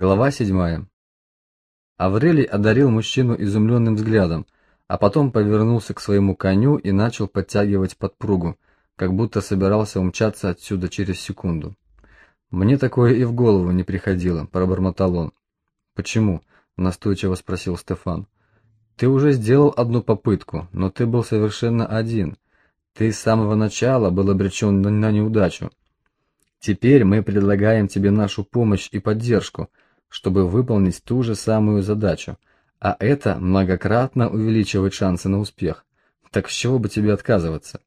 Глава 7. Аврелий одарил мужчину изумленным взглядом, а потом повернулся к своему коню и начал подтягивать подпругу, как будто собирался умчаться отсюда через секунду. Мне такое и в голову не приходило, пробормотал он. Почему? настойчиво спросил Стефан. Ты уже сделал одну попытку, но ты был совершенно один. Ты с самого начала был обречен на неудачу. Теперь мы предлагаем тебе нашу помощь и поддержку чтобы выполнить ту же самую задачу, а это многократно увеличивает шансы на успех. Так с чего бы тебе отказываться?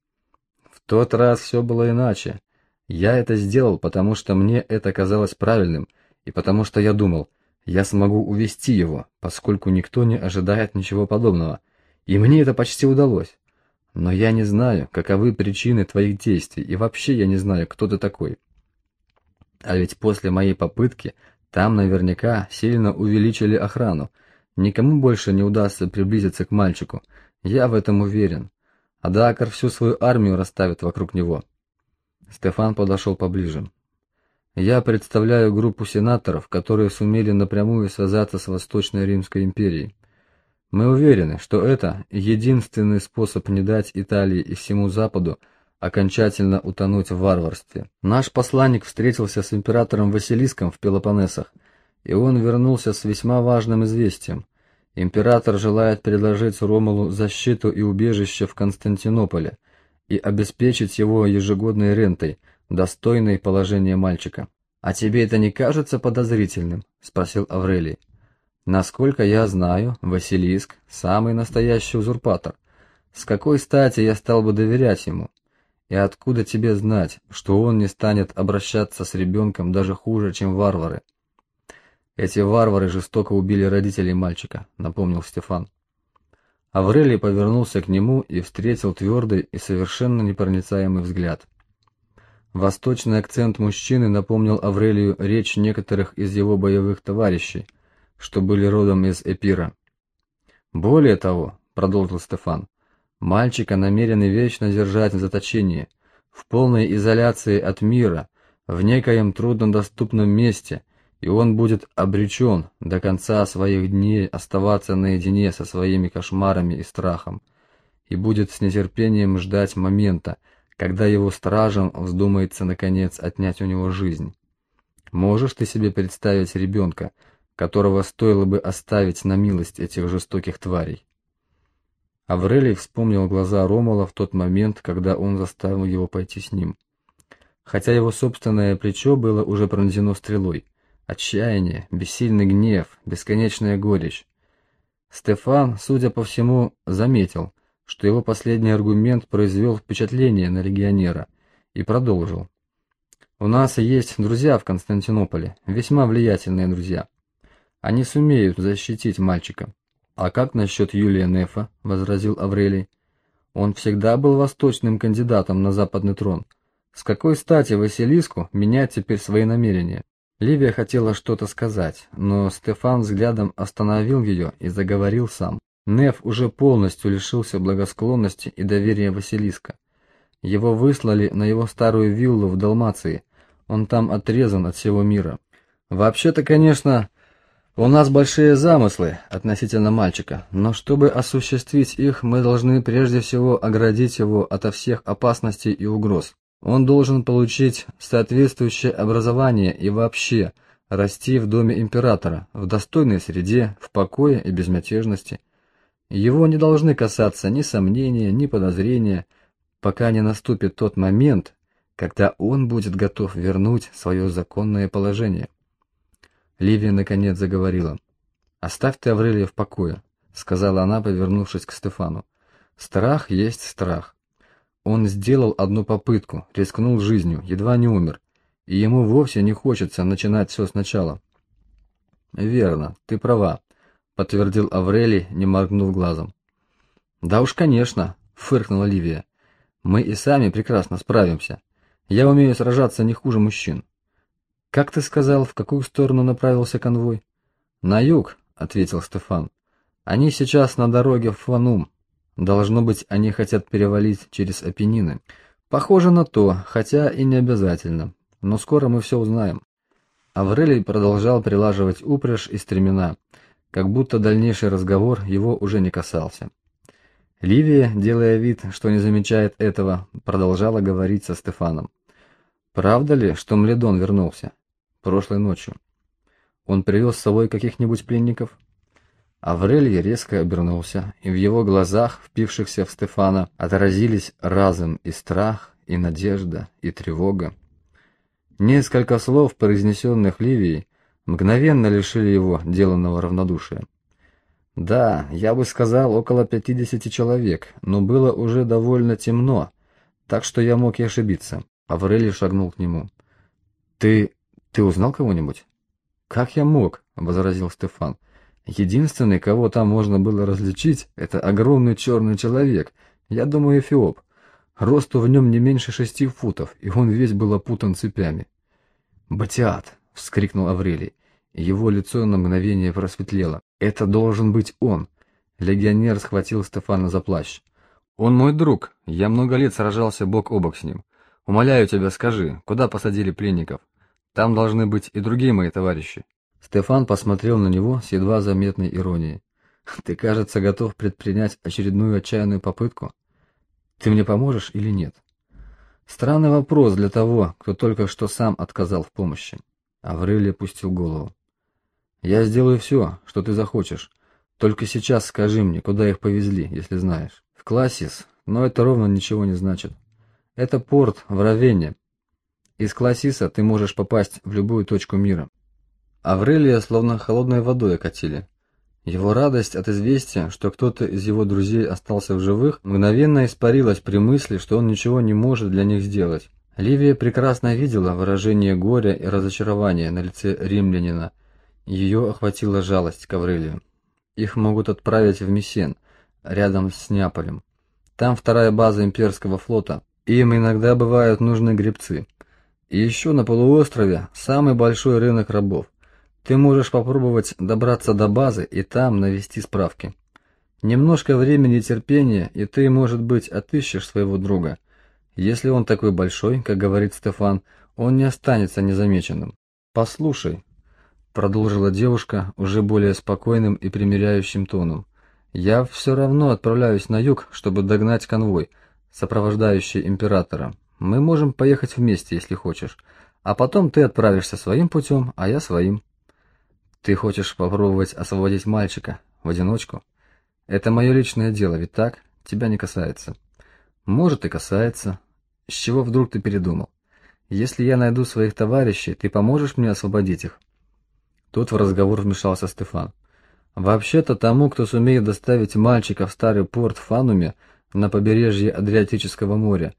В тот раз все было иначе. Я это сделал, потому что мне это казалось правильным, и потому что я думал, я смогу увести его, поскольку никто не ожидает ничего подобного. И мне это почти удалось. Но я не знаю, каковы причины твоих действий, и вообще я не знаю, кто ты такой. А ведь после моей попытки там наверняка сильно увеличили охрану. Никому больше не удастся приблизиться к мальчику. Я в этом уверен. А Дакар всю свою армию расставит вокруг него. Стефан подошел поближе. Я представляю группу сенаторов, которые сумели напрямую связаться с Восточной Римской империей. Мы уверены, что это единственный способ не дать Италии и всему Западу окончательно утонуть в варварстве. Наш посланник встретился с императором Василиском в Пелопоннесах, и он вернулся с весьма важным известием. Император желает предложить Ромулу защиту и убежище в Константинополе и обеспечить его ежегодной рентой, достойной положения мальчика. А тебе это не кажется подозрительным? спросил Аврелий. Насколько я знаю, Василиск самый настоящий узурпатор. С какой стати я стал бы доверять ему? И откуда тебе знать, что он не станет обращаться с ребенком даже хуже, чем варвары? Эти варвары жестоко убили родителей мальчика, напомнил Стефан. Аврелий повернулся к нему и встретил твердый и совершенно непроницаемый взгляд. Восточный акцент мужчины напомнил Аврелию речь некоторых из его боевых товарищей, что были родом из Эпира. Более того, продолжил Стефан, Мальчика намерены вечно держать в заточении, в полной изоляции от мира, в некоем труднодоступном месте, и он будет обречен до конца своих дней оставаться наедине со своими кошмарами и страхом, и будет с нетерпением ждать момента, когда его стражам вздумается наконец отнять у него жизнь. Можешь ты себе представить ребенка, которого стоило бы оставить на милость этих жестоких тварей? Аврелий вспомнил глаза Ромула в тот момент, когда он заставил его пойти с ним. Хотя его собственное плечо было уже пронзено стрелой. Отчаяние, бессильный гнев, бесконечная горечь. Стефан, судя по всему, заметил, что его последний аргумент произвел впечатление на легионера, и продолжил. «У нас есть друзья в Константинополе, весьма влиятельные друзья. Они сумеют защитить мальчика. А как насчет Юлия Нефа? возразил Аврелий. Он всегда был восточным кандидатом на западный трон. С какой стати Василиску менять теперь свои намерения? Ливия хотела что-то сказать, но Стефан взглядом остановил ее и заговорил сам. Неф уже полностью лишился благосклонности и доверия Василиска. Его выслали на его старую виллу в Далмации. Он там отрезан от всего мира. Вообще-то, конечно, у нас большие замыслы относительно мальчика, но чтобы осуществить их, мы должны прежде всего оградить его ото всех опасностей и угроз. Он должен получить соответствующее образование и вообще расти в доме императора, в достойной среде, в покое и безмятежности. Его не должны касаться ни сомнения, ни подозрения, пока не наступит тот момент, когда он будет готов вернуть свое законное положение. Ливия наконец заговорила. «Оставь ты Аврелия в покое», — сказала она, повернувшись к Стефану. «Страх есть страх. Он сделал одну попытку, рискнул жизнью, едва не умер, и ему вовсе не хочется начинать все сначала». «Верно, ты права», — подтвердил Аврелий, не моргнув глазом. «Да уж, конечно», — фыркнула Ливия. «Мы и сами прекрасно справимся. Я умею сражаться не хуже мужчин». Как ты сказал, в какую сторону направился конвой? На юг, ответил Стефан. Они сейчас на дороге в Фанум. Должно быть, они хотят перевалить через Апеннины. Похоже на то, хотя и не обязательно. Но скоро мы все узнаем. Аврелий продолжал прилаживать упряжь и стремена, как будто дальнейший разговор его уже не касался. Ливия, делая вид, что не замечает этого, продолжала говорить со Стефаном. Правда ли, что Мледон вернулся? Прошлой ночью. Он привез с собой каких-нибудь пленников? Аврелий резко обернулся, и в его глазах, впившихся в Стефана, отразились разум и страх, и надежда, и тревога. Несколько слов, произнесенных Ливией, мгновенно лишили его деланного равнодушия. Да, я бы сказал, около пятидесяти человек, но было уже довольно темно, так что я мог и ошибиться. Аврелий шагнул к нему. «Ты... ты узнал кого-нибудь?» «Как я мог?» — возразил Стефан. Единственный, кого там можно было различить, это огромный черный человек, я думаю, эфиоп. Росту в нем не меньше шести футов, и он весь был опутан цепями. «Батиат!» — вскрикнул Аврелий. Его лицо на мгновение просветлело. «Это должен быть он!» Легионер схватил Стефана за плащ. «Он мой друг. Я много лет сражался бок о бок с ним. Умоляю тебя, скажи, куда посадили пленников? Там должны быть и другие мои товарищи». Стефан посмотрел на него с едва заметной иронией. «Ты, кажется, готов предпринять очередную отчаянную попытку? Ты мне поможешь или нет?» Странный вопрос для того, кто только что сам отказал в помощи. Аврелий опустил голову. «Я сделаю все, что ты захочешь. Только сейчас скажи мне, куда их повезли, если знаешь. В Классис, но это ровно ничего не значит. Это порт в Равене. Из Классиса ты можешь попасть в любую точку мира. Аврелия словно холодной водой окатили. Его радость от известия, что кто-то из его друзей остался в живых, мгновенно испарилась при мысли, что он ничего не может для них сделать. Ливия прекрасно видела выражение горя и разочарования на лице римлянина. Ее охватила жалость к Аврелию. Их могут отправить в Мессен, рядом с Неаполем. Там вторая база имперского флота. Им иногда бывают нужны гребцы. Еще на полуострове самый большой рынок рабов. Ты можешь попробовать добраться до базы и там навести справки. Немножко времени и терпения, и ты, может быть, отыщешь своего друга. Если он такой большой, как говорит Стефан, он не останется незамеченным. Послушай, продолжила девушка уже более спокойным и примиряющим тоном. Я все равно отправляюсь на юг, чтобы догнать конвой, сопровождающий императора. Мы можем поехать вместе, если хочешь. А потом ты отправишься своим путем, а я своим. Ты хочешь попробовать освободить мальчика в одиночку? Это мое личное дело, ведь так? Тебя не касается. Может и касается. С чего вдруг ты передумал? Если я найду своих товарищей, ты поможешь мне освободить их? Тут в разговор вмешался Стефан. Вообще-то тому, кто сумеет доставить мальчика в старый порт Фануме на побережье Адриатического моря,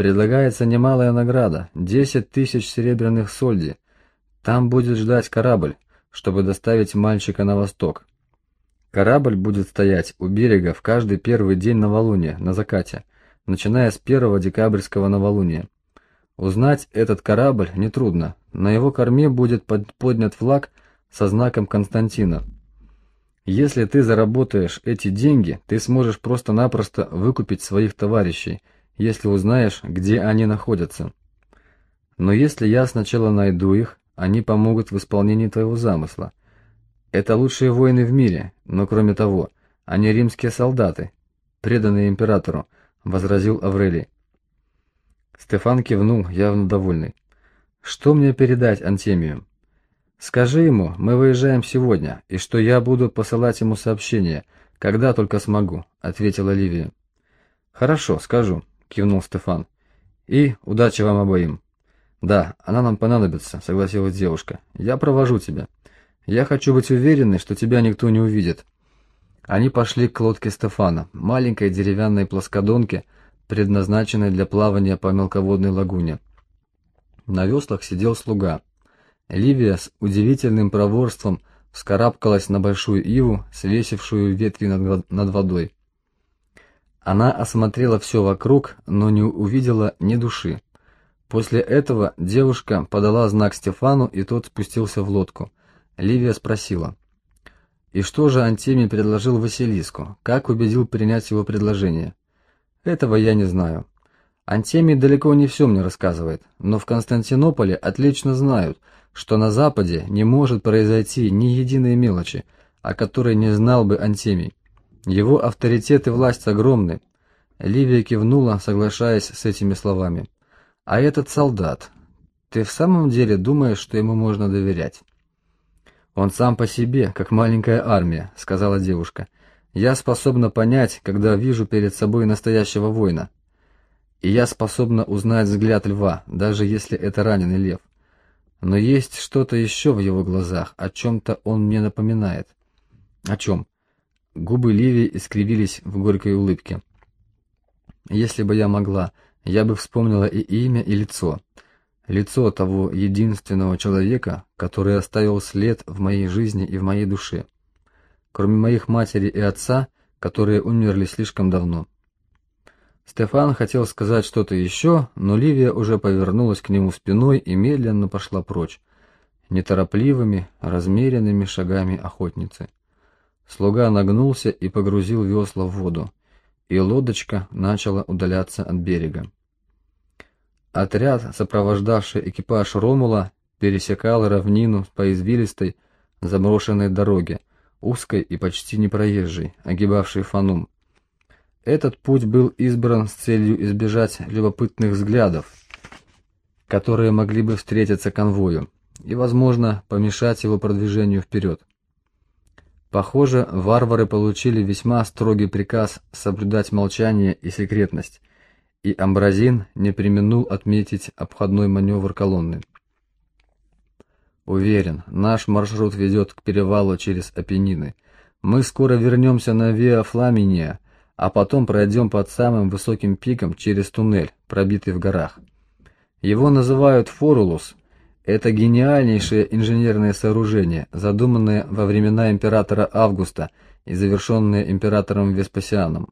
предлагается немалая награда – десять тысяч серебряных сольди. Там будет ждать корабль, чтобы доставить мальчика на восток. Корабль будет стоять у берега в каждый первый день новолуния, на закате, начиная с первого декабрьского новолуния. Узнать этот корабль нетрудно. На его корме будет поднят флаг со знаком Константина. Если ты заработаешь эти деньги, ты сможешь просто-напросто выкупить своих товарищей, если узнаешь, где они находятся. Но если я сначала найду их, они помогут в исполнении твоего замысла. Это лучшие воины в мире, но кроме того, они римские солдаты, преданные императору, возразил Аврелий. Стефан кивнул, явно довольный. Что мне передать Антемию? Скажи ему, мы выезжаем сегодня, и что я буду посылать ему сообщение, когда только смогу, ответила Ливия. Хорошо, скажу, кивнул Стефан. И удачи вам обоим. «Да, она нам понадобится», — согласилась девушка. «Я провожу тебя. Я хочу быть уверенной, что тебя никто не увидит». Они пошли к лодке Стефана, маленькой деревянной плоскодонке, предназначенной для плавания по мелководной лагуне. На веслах сидел слуга. Ливия с удивительным проворством вскарабкалась на большую иву, свесившую ветви над, над водой. Она осмотрела все вокруг, но не увидела ни души. После этого девушка подала знак Стефану, и тот спустился в лодку. Ливия спросила. «И что же Антимий предложил Василиску? Как убедил принять его предложение?» «Этого я не знаю. Антемий далеко не все мне рассказывает, но в Константинополе отлично знают, что на Западе не может произойти ни единой мелочи, о которой не знал бы Антемий. Его авторитет и власть огромны. Ливия кивнула, соглашаясь с этими словами. А этот солдат, ты в самом деле думаешь, что ему можно доверять? Он сам по себе, как маленькая армия, сказала девушка. Я способна понять, когда вижу перед собой настоящего воина. И я способна узнать взгляд льва, даже если это раненый лев. Но есть что-то еще в его глазах, о чем-то он мне напоминает. О чем? Губы Ливии искривились в горькой улыбке. Если бы я могла, я бы вспомнила и имя, и лицо. Лицо того единственного человека, который оставил след в моей жизни и в моей душе кроме моих матери и отца, которые умерли слишком давно. Стефан хотел сказать что-то еще, но Ливия уже повернулась к нему спиной и медленно пошла прочь, неторопливыми, размеренными шагами охотницы. Слуга нагнулся и погрузил весла в воду, и лодочка начала удаляться от берега. Отряд, сопровождавший экипаж Ромула, пересекал равнину по извилистой, заброшенной дороге, узкой и почти непроезжей, огибавшей Фанум. Этот путь был избран с целью избежать любопытных взглядов, которые могли бы встретиться конвою, и, возможно, помешать его продвижению вперед. Похоже, варвары получили весьма строгий приказ соблюдать молчание и секретность, и Амбразин не преминул отметить обходной маневр колонны. Уверен, наш маршрут ведет к перевалу через Апеннины. Мы скоро вернемся на Виа Фламиния, а потом пройдем под самым высоким пиком через туннель, пробитый в горах. Его называют Форулус. Это гениальнейшее инженерное сооружение, задуманное во времена императора Августа и завершенное императором Веспасианом.